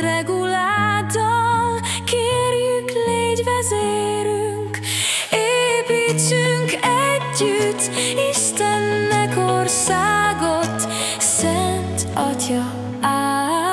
regulátor, kérjük, légy vezérünk, építsünk együtt Istennek országot, Szent Atya áll.